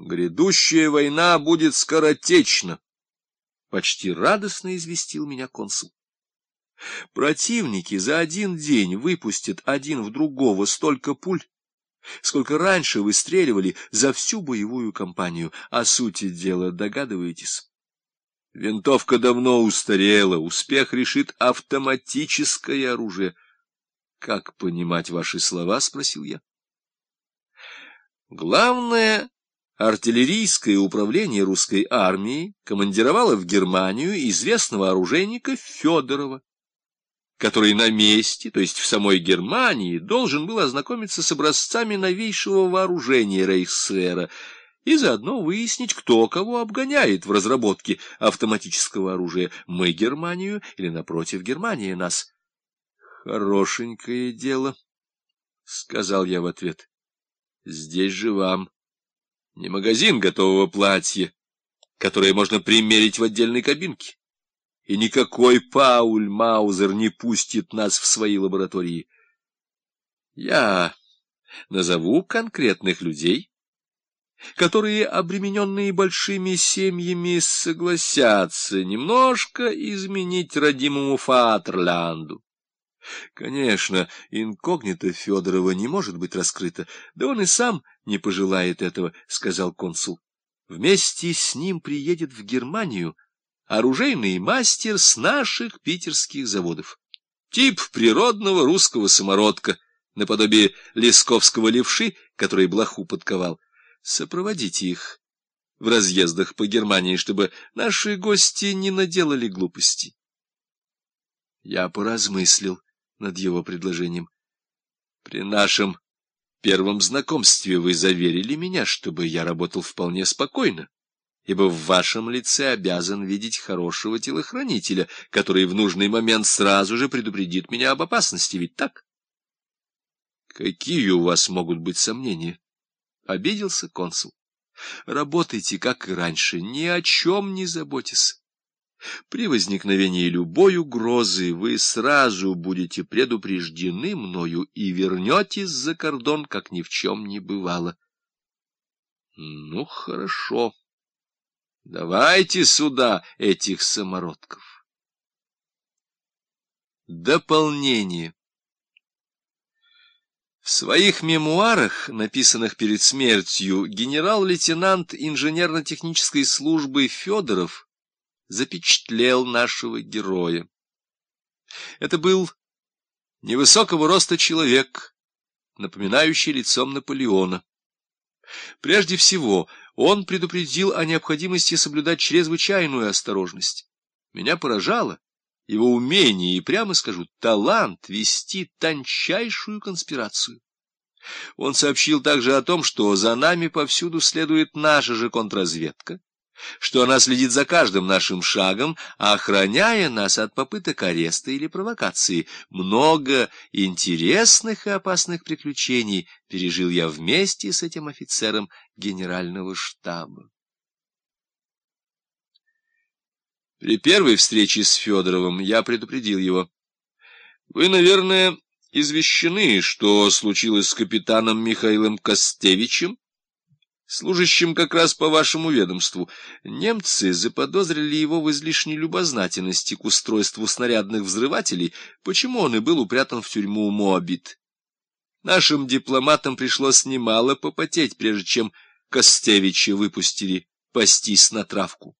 Грядущая война будет скоротечна, — почти радостно известил меня консул. Противники за один день выпустят один в другого столько пуль, сколько раньше выстреливали за всю боевую кампанию. О сути дела догадываетесь? Винтовка давно устарела, успех решит автоматическое оружие. — Как понимать ваши слова? — спросил я. Главное артиллерийское управление русской армии командировало в Германию известного оружейника Федорова, который на месте, то есть в самой Германии, должен был ознакомиться с образцами новейшего вооружения Рейхсвера и заодно выяснить, кто кого обгоняет в разработке автоматического оружия, мы Германию или, напротив, Германия нас. — Хорошенькое дело, — сказал я в ответ. — Здесь же вам не магазин готового платья, которое можно примерить в отдельной кабинке. И никакой Пауль Маузер не пустит нас в свои лаборатории. Я назову конкретных людей, которые, обремененные большими семьями, согласятся немножко изменить родимому Фатерлянду. Конечно, инкогнито Федорова не может быть раскрыто, да он и сам не пожелает этого, — сказал консул. Вместе с ним приедет в Германию оружейный мастер с наших питерских заводов. Тип природного русского самородка, наподобие лесковского левши, который блоху подковал. Сопроводите их в разъездах по Германии, чтобы наши гости не наделали глупостей. Я поразмыслил над его предложением. При нашем первом знакомстве вы заверили меня, чтобы я работал вполне спокойно, ибо в вашем лице обязан видеть хорошего телохранителя, который в нужный момент сразу же предупредит меня об опасности, ведь так? Какие у вас могут быть сомнения? Обиделся консул. Работайте, как и раньше, ни о чем не заботьтесь. При возникновении любой угрозы вы сразу будете предупреждены мною и вернетесь за кордон, как ни в чем не бывало. Ну, хорошо. Давайте сюда этих самородков. Дополнение. В своих мемуарах, написанных перед смертью, генерал-лейтенант инженерно-технической службы Федоров запечатлел нашего героя. Это был невысокого роста человек, напоминающий лицом Наполеона. Прежде всего, он предупредил о необходимости соблюдать чрезвычайную осторожность. Меня поражало его умение и, прямо скажу, талант вести тончайшую конспирацию. Он сообщил также о том, что за нами повсюду следует наша же контрразведка, что она следит за каждым нашим шагом, охраняя нас от попыток ареста или провокации. Много интересных и опасных приключений пережил я вместе с этим офицером генерального штаба. При первой встрече с Федоровым я предупредил его. Вы, наверное, извещены, что случилось с капитаном Михаилом Костевичем, служащим как раз по вашему ведомству. Немцы заподозрили его в излишней любознательности к устройству снарядных взрывателей, почему он и был упрятан в тюрьму Моабит. Нашим дипломатам пришлось немало попотеть, прежде чем Костевича выпустили пастись на травку.